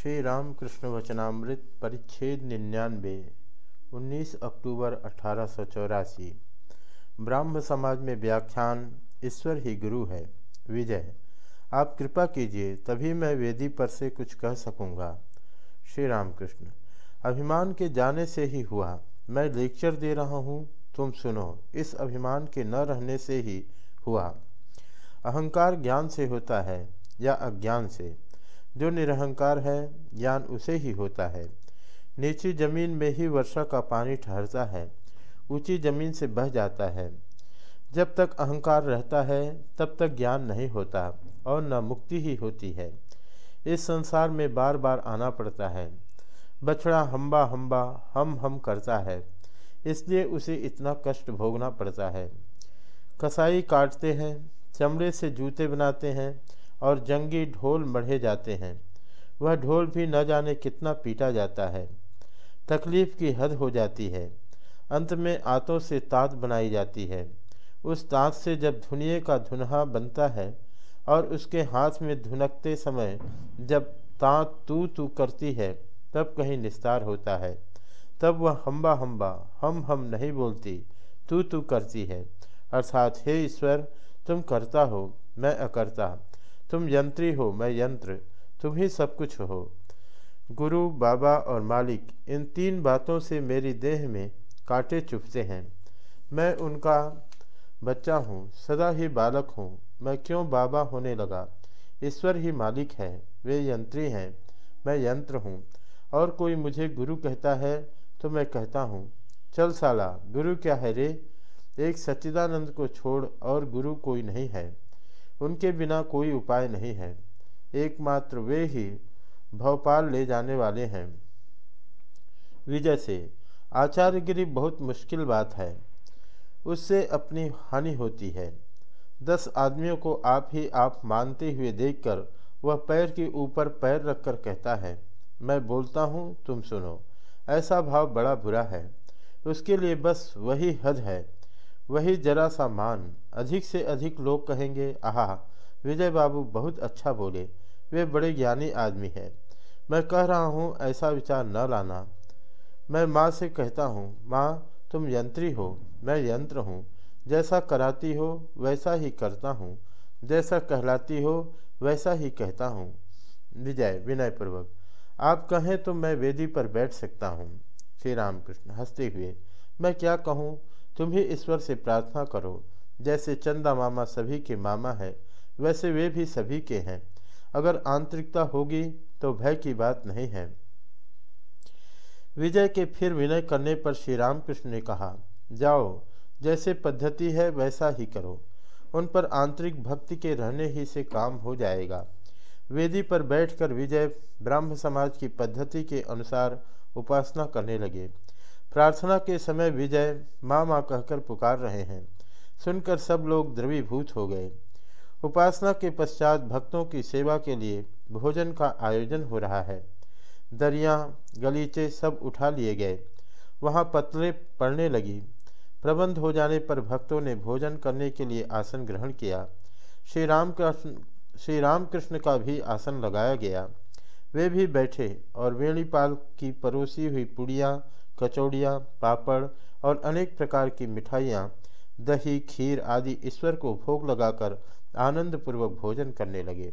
श्री रामकृष्ण वचनामृत परिच्छेद निन्यानवे 19 अक्टूबर अठारह ब्राह्म समाज में व्याख्यान, ईश्वर ही गुरु है, विजय। आप कृपा कीजिए, तभी मैं वेदी पर से कुछ कह सकूँगा। श्री रामकृष्ण अभिमान के जाने से ही हुआ। मैं लेक्चर दे रहा हूँ, तुम सुनो। इस अभिमान के न रहने से ही हुआ। अहंकार ज्ञान से होता है या अज्ञान से? जो निरहंकार है, ज्ञान उसे ही होता है। नीची ज़मीन में ही वर्षा का पानी ठहरता है, ऊँची ज़मीन से बह जाता है। जब तक अहंकार रहता है, तब तक ज्ञान नहीं होता और न मुक्ति ही होती है। इस संसार में बार बार आना पड़ता है। बछड़ा हम्बा हम्बा हम हम करता है, इसलिए उसे इतना कष्ट भोगना पड़ता है। कसाई काटते हैं, चमड़े से जूते बनाते हैं और जंगी ढोल मढ़े जाते हैं। वह ढोल भी न जाने कितना पीटा जाता है। तकलीफ़ की हद हो जाती है। अंत में आतों से तात बनाई जाती है। उस तात से जब धुनिए का धुनहा बनता है और उसके हाथ में धुनकते समय जब तात तू तू करती है, तब कहीं निस्तार होता है। तब वह हम्बा हम्बा हम हम नहीं बोलती, तू तू करती है। अर्थात, हे ईश्वर, तुम करता हो, मैं अकर्ता। तुम यंत्री हो, मैं यंत्र। तुम ही सब कुछ हो। गुरु, बाबा और मालिक, इन तीन बातों से मेरी देह में कांटे चुभते हैं। मैं उनका बच्चा हूँ, सदा ही बालक हूँ। मैं क्यों बाबा होने लगा? ईश्वर ही मालिक है, वे यंत्री हैं। मैं यंत्र हूँ, और कोई मुझे गुरु कहता है तो मैं कहता हूँ, चल साला, गुरु क्या है रे? एक सच्चिदानंद को छोड़ और गुरु कोई नहीं है। उनके बिना कोई उपाय नहीं है। एकमात्र वे ही भवपाल ले जाने वाले हैं। विजय से, आचार्यगिरी बहुत मुश्किल बात है। उससे अपनी हानि होती है। दस आदमियों को आप ही आप मानते हुए देखकर वह पैर के ऊपर पैर रखकर कहता है, मैं बोलता हूँ, तुम सुनो। ऐसा भाव बड़ा बुरा है। उसके लिए बस वही हद है। वही जरा सा मान। अधिक से अधिक लोग कहेंगे, आहा विजय बाबू बहुत अच्छा बोले। वे बड़े ज्ञानी आदमी हैं। मैं कह रहा हूँ, ऐसा विचार न लाना। मैं माँ से कहता हूँ, माँ, तुम यंत्री हो। मैं यंत्र हूँ। जैसा कराती हो, वैसा ही करता हूँ। जैसा कहलाती हो, वैसा ही कहता हूँ। विजय, विनयपूर्वक। आप कहें तो मैं वेदी पर बैठ सकता हूँ। श्री रामकृष्ण हँसते हुए। मैं क्या कहूँ? तुम ही ईश्वर से प्रार्थना करो। जैसे चंदा मामा सभी के मामा है, वैसे वे भी सभी के हैं। अगर आंतरिकता होगी तो भय की बात नहीं है। विजय के फिर विनय करने पर श्री रामकृष्ण ने कहा, जाओ, जैसे पद्धति है, वैसा ही करो। उन पर आंतरिक भक्ति के रहने ही से काम हो जाएगा। वेदी पर बैठकर विजय ब्राह्म समाज की पद्धति के अनुसार उपासना करने लगे। प्रार्थना के समय विजय माँ माँ कहकर पुकार रहे हैं। सुनकर सब लोग द्रवीभूत हो गए। उपासना के पश्चात भक्तों की सेवा के लिए भोजन का आयोजन हो रहा है। दरिया, गलीचे सब उठा लिए गए। वहाँ पतले पड़ने लगी। प्रबंध हो जाने पर भक्तों ने भोजन करने के लिए आसन ग्रहण किया। श्री राम कृष्ण श्री रामकृष्ण का भी आसन लगाया गया। वे भी बैठे और वेणीपाल की परोसी हुई पुड़िया कचौड़ियाँ, पापड़ और अनेक प्रकार की मिठाइयाँ, दही, खीर आदि ईश्वर को भोग लगाकर आनंदपूर्वक भोजन करने लगे।